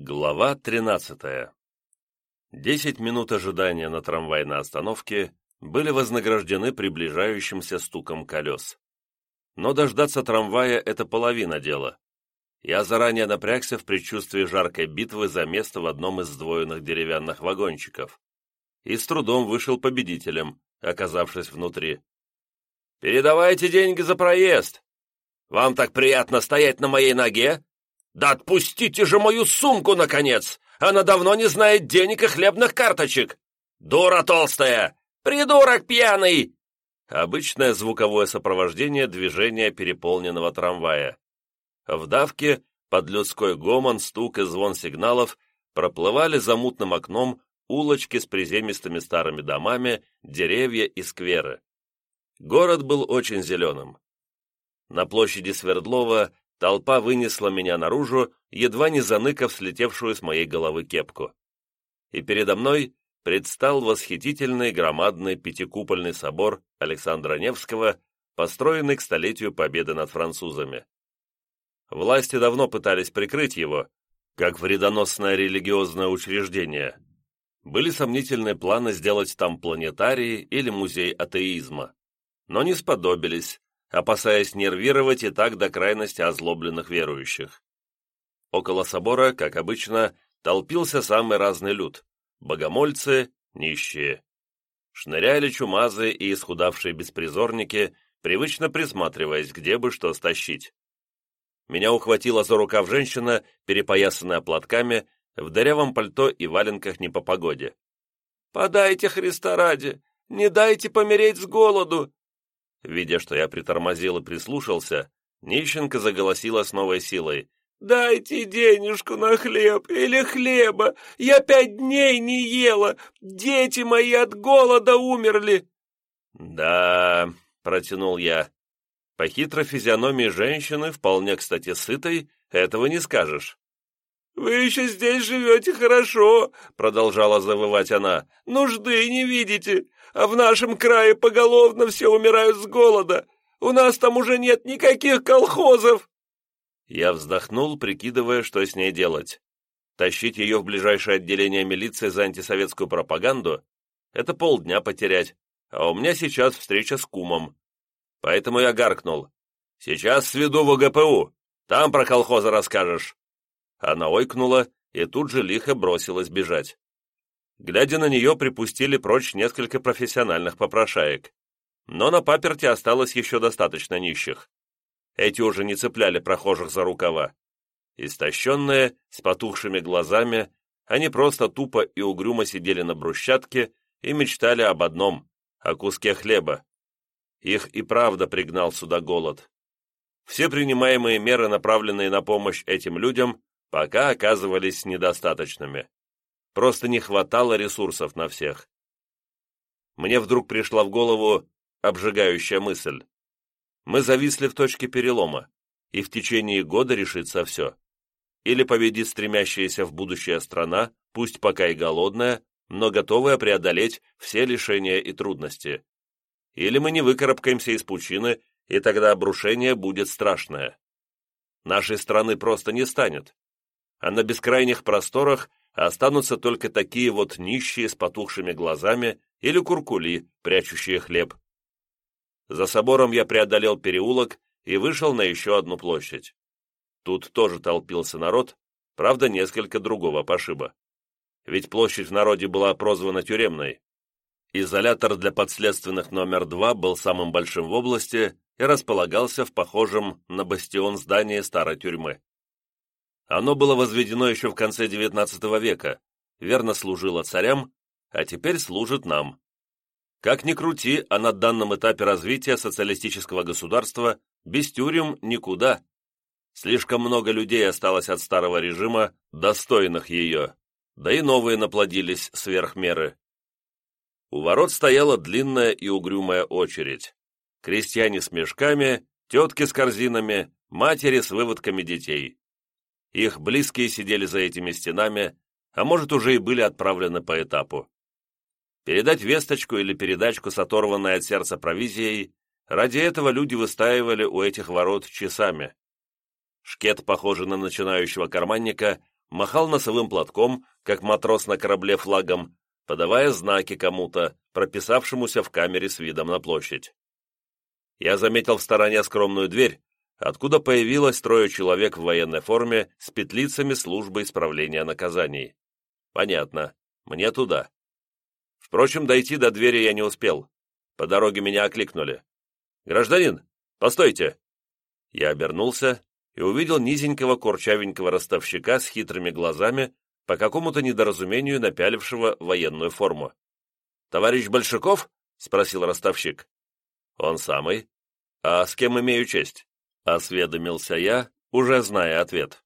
Глава 13. Десять минут ожидания на трамвайной остановке были вознаграждены приближающимся стуком колес. Но дождаться трамвая – это половина дела. Я заранее напрягся в предчувствии жаркой битвы за место в одном из сдвоенных деревянных вагончиков. И с трудом вышел победителем, оказавшись внутри. «Передавайте деньги за проезд! Вам так приятно стоять на моей ноге?» «Да отпустите же мою сумку, наконец! Она давно не знает денег и хлебных карточек! Дура толстая! Придурок пьяный!» Обычное звуковое сопровождение движения переполненного трамвая. В давке, под людской гомон, стук и звон сигналов проплывали за мутным окном улочки с приземистыми старыми домами, деревья и скверы. Город был очень зеленым. На площади Свердлова Толпа вынесла меня наружу, едва не заныкав слетевшую с моей головы кепку. И передо мной предстал восхитительный громадный пятикупольный собор Александра Невского, построенный к столетию победы над французами. Власти давно пытались прикрыть его, как вредоносное религиозное учреждение. Были сомнительные планы сделать там планетарий или музей атеизма, но не сподобились, опасаясь нервировать и так до крайности озлобленных верующих. Около собора, как обычно, толпился самый разный люд – богомольцы, нищие. Шныряли чумазы и исхудавшие беспризорники, привычно присматриваясь, где бы что стащить. Меня ухватила за рукав женщина, перепоясанная платками, в дырявом пальто и валенках не по погоде. «Подайте Христа ради! Не дайте помереть с голоду! Видя, что я притормозил и прислушался, Нищенко заголосила с новой силой. «Дайте денежку на хлеб или хлеба! Я пять дней не ела! Дети мои от голода умерли!» «Да...» — протянул я. По хитрой физиономии женщины, вполне, кстати, сытой, этого не скажешь. «Вы еще здесь живете хорошо», — продолжала завывать она. «Нужды не видите а в нашем крае поголовно все умирают с голода. У нас там уже нет никаких колхозов!» Я вздохнул, прикидывая, что с ней делать. Тащить ее в ближайшее отделение милиции за антисоветскую пропаганду — это полдня потерять, а у меня сейчас встреча с кумом. Поэтому я гаркнул. «Сейчас сведу в ОГПУ, там про колхозы расскажешь». Она ойкнула и тут же лихо бросилась бежать. Глядя на нее, припустили прочь несколько профессиональных попрошаек. Но на паперти осталось еще достаточно нищих. Эти уже не цепляли прохожих за рукава. Истощенные, с потухшими глазами, они просто тупо и угрюмо сидели на брусчатке и мечтали об одном — о куске хлеба. Их и правда пригнал сюда голод. Все принимаемые меры, направленные на помощь этим людям, пока оказывались недостаточными. Просто не хватало ресурсов на всех. Мне вдруг пришла в голову обжигающая мысль. Мы зависли в точке перелома, и в течение года решится все. Или победит стремящаяся в будущее страна, пусть пока и голодная, но готовая преодолеть все лишения и трудности. Или мы не выкарабкаемся из пучины, и тогда обрушение будет страшное. Нашей страны просто не станет. А на бескрайних просторах останутся только такие вот нищие с потухшими глазами или куркули, прячущие хлеб. За собором я преодолел переулок и вышел на еще одну площадь. Тут тоже толпился народ, правда, несколько другого пошиба. Ведь площадь в народе была прозвана тюремной. Изолятор для подследственных номер два был самым большим в области и располагался в похожем на бастион здании старой тюрьмы. Оно было возведено еще в конце XIX века, верно служило царям, а теперь служит нам. Как ни крути, а на данном этапе развития социалистического государства без тюрем никуда. Слишком много людей осталось от старого режима, достойных ее, да и новые наплодились сверх меры. У ворот стояла длинная и угрюмая очередь. Крестьяне с мешками, тетки с корзинами, матери с выводками детей. Их близкие сидели за этими стенами, а может, уже и были отправлены по этапу. Передать весточку или передачку с оторванной от сердца провизией, ради этого люди выстаивали у этих ворот часами. Шкет, похожий на начинающего карманника, махал носовым платком, как матрос на корабле флагом, подавая знаки кому-то, прописавшемуся в камере с видом на площадь. Я заметил в стороне скромную дверь, откуда появилось трое человек в военной форме с петлицами службы исправления наказаний. Понятно, мне туда. Впрочем, дойти до двери я не успел. По дороге меня окликнули. «Гражданин, постойте!» Я обернулся и увидел низенького курчавенького ростовщика с хитрыми глазами, по какому-то недоразумению напялившего военную форму. «Товарищ Большаков?» — спросил ростовщик. «Он самый. А с кем имею честь?» — осведомился я, уже зная ответ.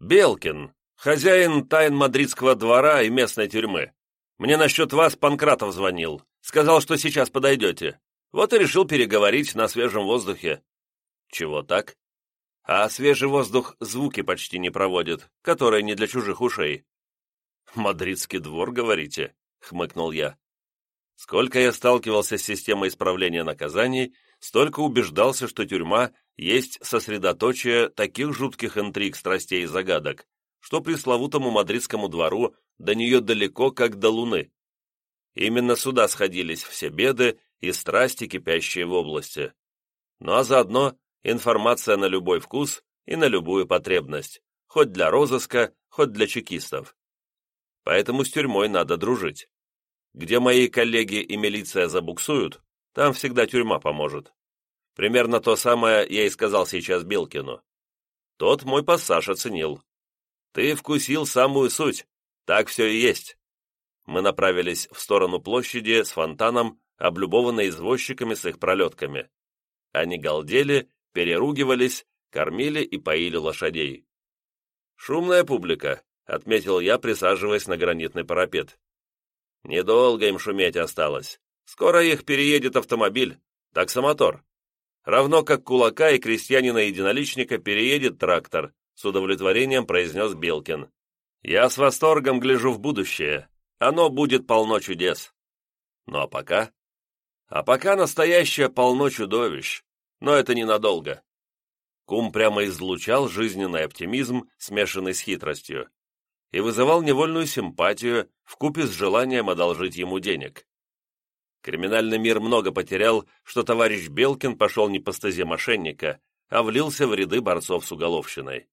«Белкин, хозяин тайн мадридского двора и местной тюрьмы. Мне насчет вас Панкратов звонил. Сказал, что сейчас подойдете. Вот и решил переговорить на свежем воздухе». «Чего так?» «А свежий воздух звуки почти не проводит, которые не для чужих ушей». «Мадридский двор, говорите?» — хмыкнул я. Сколько я сталкивался с системой исправления наказаний, столько убеждался, что тюрьма есть сосредоточие таких жутких интриг, страстей и загадок, что пресловутому мадридскому двору до нее далеко, как до луны. Именно сюда сходились все беды и страсти, кипящие в области. Ну а заодно информация на любой вкус и на любую потребность, хоть для розыска, хоть для чекистов. Поэтому с тюрьмой надо дружить. Где мои коллеги и милиция забуксуют, там всегда тюрьма поможет. Примерно то самое я и сказал сейчас Белкину. Тот мой пассаж оценил. Ты вкусил самую суть, так все и есть. Мы направились в сторону площади с фонтаном, облюбованной извозчиками с их пролетками. Они галдели, переругивались, кормили и поили лошадей. «Шумная публика», — отметил я, присаживаясь на гранитный парапет. «Недолго им шуметь осталось. Скоро их переедет автомобиль, таксомотор. Равно как кулака и крестьянина-единоличника переедет трактор», с удовлетворением произнес Белкин. «Я с восторгом гляжу в будущее. Оно будет полно чудес. Ну а пока? А пока настоящее полно чудовищ. Но это ненадолго. Кум прямо излучал жизненный оптимизм, смешанный с хитростью, и вызывал невольную симпатию вкупе с желанием одолжить ему денег. Криминальный мир много потерял, что товарищ Белкин пошел не по стезе мошенника, а влился в ряды борцов с уголовщиной.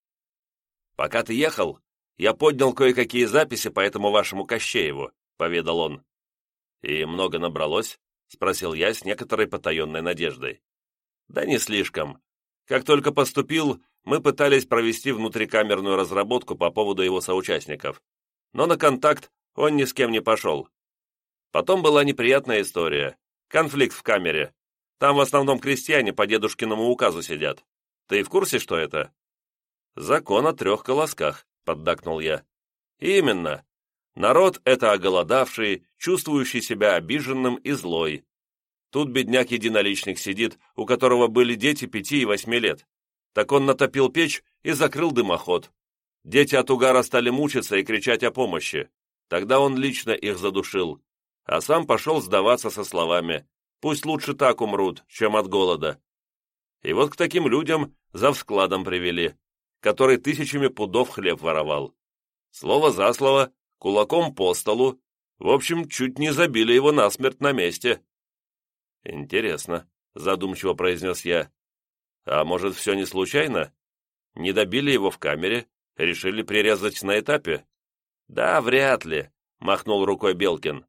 «Пока ты ехал, я поднял кое-какие записи по этому вашему Кощееву», — поведал он. «И много набралось?» — спросил я с некоторой потаенной надеждой. «Да не слишком. Как только поступил, мы пытались провести внутрикамерную разработку по поводу его соучастников. Но на контакт он ни с кем не пошел. Потом была неприятная история. Конфликт в камере. Там в основном крестьяне по дедушкиному указу сидят. Ты в курсе, что это?» «Закон о трех колосках», поддакнул я. «Именно. Народ — это оголодавший, чувствующий себя обиженным и злой. Тут бедняк-единоличник сидит, у которого были дети пяти и восьми лет. Так он натопил печь и закрыл дымоход. Дети от угара стали мучиться и кричать о помощи. Тогда он лично их задушил, а сам пошел сдаваться со словами «Пусть лучше так умрут, чем от голода». И вот к таким людям за вскладом привели который тысячами пудов хлеб воровал. Слово за слово, кулаком по столу, в общем, чуть не забили его насмерть на месте. «Интересно», — задумчиво произнес я. «А может, все не случайно? Не добили его в камере, решили прирезать на этапе?» «Да, вряд ли», — махнул рукой Белкин.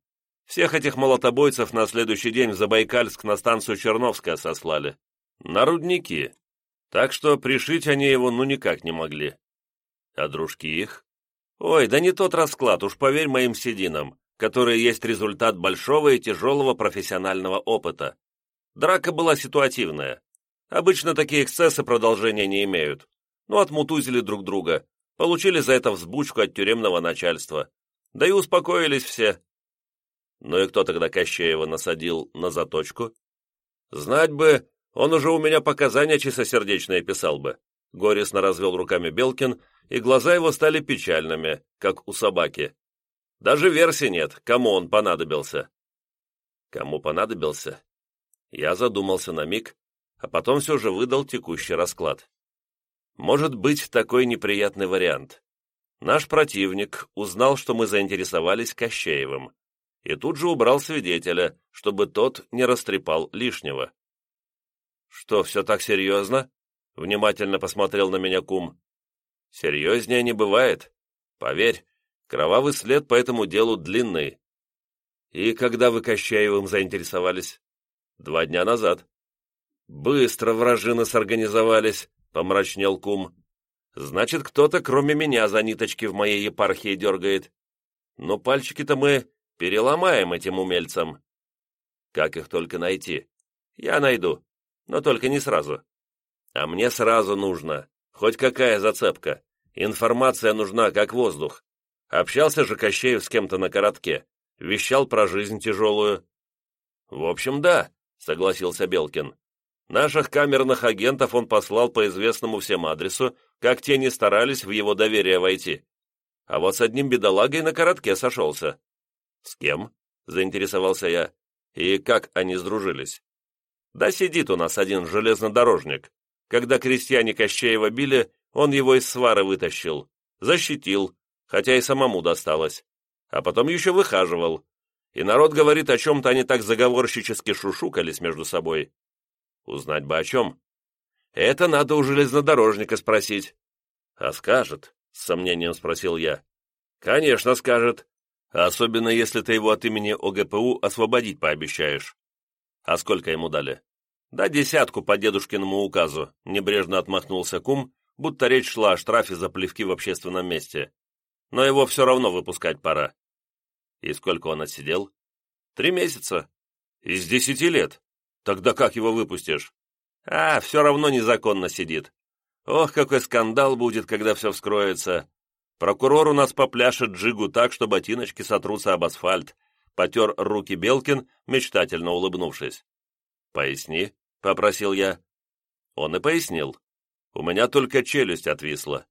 «Всех этих молотобойцев на следующий день в Забайкальск на станцию Черновская сослали. На рудники. Так что пришить они его ну никак не могли. А дружки их? Ой, да не тот расклад, уж поверь моим сединам, которые есть результат большого и тяжелого профессионального опыта. Драка была ситуативная. Обычно такие эксцессы продолжения не имеют. Ну, отмутузили друг друга, получили за это взбучку от тюремного начальства. Да и успокоились все. Ну и кто тогда Кощеева насадил на заточку? Знать бы, он уже у меня показания чистосердечные писал бы. Горестно развел руками Белкин, и глаза его стали печальными, как у собаки. Даже версии нет, кому он понадобился. Кому понадобился? Я задумался на миг, а потом все же выдал текущий расклад. Может быть такой неприятный вариант. Наш противник узнал, что мы заинтересовались Кощеевым, и тут же убрал свидетеля, чтобы тот не растрепал лишнего. «Что, все так серьезно?» — внимательно посмотрел на меня кум. «Серьезнее не бывает. Поверь, кровавый след по этому делу длинный». «И когда вы Кощеевым заинтересовались?» «Два дня назад». «Быстро вражины сорганизовались», — помрачнел кум. «Значит, кто-то, кроме меня, за ниточки в моей епархии дергает. Но пальчики-то мы переломаем этим умельцам. Как их только найти? Я найду, но только не сразу. А мне сразу нужно. Хоть какая зацепка. Информация нужна, как воздух. Общался же Кощеев с кем-то на коротке. Вещал про жизнь тяжелую. В общем, да, согласился Белкин. Наших камерных агентов он послал по известному всем адресу, как те не старались в его доверие войти. А вот с одним бедолагой на коротке сошелся. «С кем?» — заинтересовался я. «И как они сдружились?» «Да сидит у нас один железнодорожник. Когда крестьяне Кощеева били, он его из свары вытащил, защитил, хотя и самому досталось. А потом еще выхаживал. И народ говорит, о чем-то они так заговорщически шушукались между собой. Узнать бы о чем. Это надо у железнодорожника спросить. А скажет, с сомнением спросил я. Конечно, скажет. Особенно, если ты его от имени ОГПУ освободить пообещаешь. А сколько ему дали? Да десятку по дедушкиному указу, небрежно отмахнулся кум, будто речь шла о штрафе за плевки в общественном месте. Но его все равно выпускать пора. И сколько он отсидел? Три месяца. Из десяти лет. Тогда как его выпустишь? А, все равно незаконно сидит. Ох, какой скандал будет, когда все вскроется. Прокурор у нас попляшет джигу так, что ботиночки сотрутся об асфальт. Потер руки Белкин, мечтательно улыбнувшись. «Поясни», — попросил я. Он и пояснил. У меня только челюсть отвисла.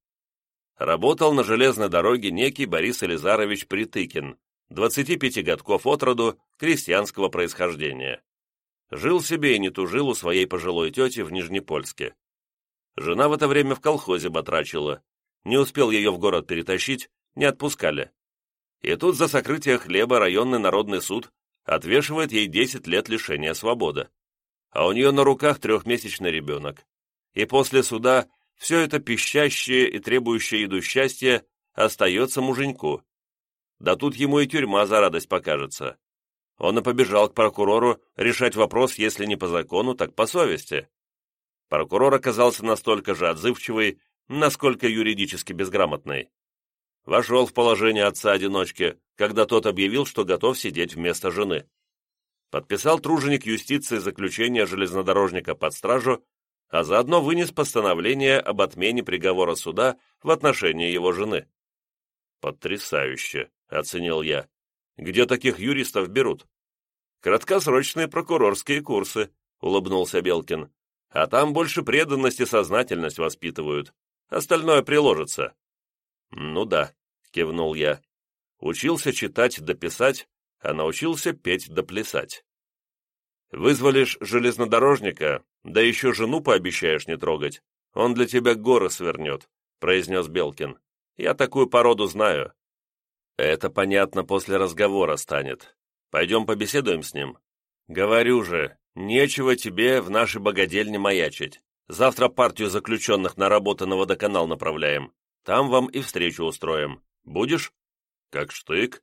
Работал на железной дороге некий Борис Элизарович Притыкин, 25 годков от роду, крестьянского происхождения. Жил себе и не тужил у своей пожилой тети в Нижнепольске. Жена в это время в колхозе батрачила. Не успел ее в город перетащить, не отпускали. И тут за сокрытие хлеба районный народный суд отвешивает ей 10 лет лишения свободы. А у нее на руках трехмесячный ребенок. И после суда все это пищащее и требующее еду счастье остается муженьку. Да тут ему и тюрьма за радость покажется. Он и побежал к прокурору решать вопрос, если не по закону, так по совести. Прокурор оказался настолько же отзывчивый, насколько юридически безграмотный. Вошел в положение отца-одиночки, когда тот объявил, что готов сидеть вместо жены. Подписал труженик юстиции заключение железнодорожника под стражу, а заодно вынес постановление об отмене приговора суда в отношении его жены. «Потрясающе!» — оценил я. Где таких юристов берут? Краткосрочные прокурорские курсы, улыбнулся Белкин. А там больше преданность и сознательность воспитывают. Остальное приложится. Ну да, кивнул я. Учился читать да писать, а научился петь да плясать. Вызволишь железнодорожника, да еще жену пообещаешь не трогать. Он для тебя горы свернет, произнес Белкин. Я такую породу знаю. Это, понятно, после разговора станет. Пойдем побеседуем с ним. Говорю же, нечего тебе в нашей богадельне маячить. Завтра партию заключенных на работу на водоканал направляем. Там вам и встречу устроим. Будешь? Как штык.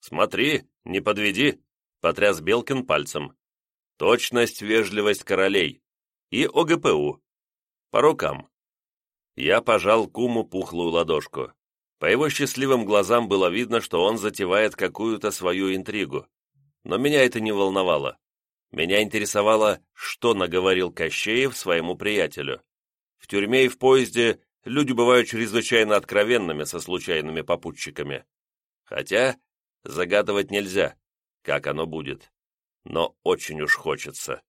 Смотри, не подведи, потряс Белкин пальцем. Точность, вежливость королей. И ОГПУ. По рукам. Я пожал куму пухлую ладошку. По его счастливым глазам было видно, что он затевает какую-то свою интригу. Но меня это не волновало. Меня интересовало, что наговорил Кощеев своему приятелю. В тюрьме и в поезде люди бывают чрезвычайно откровенными со случайными попутчиками. Хотя загадывать нельзя, как оно будет. Но очень уж хочется.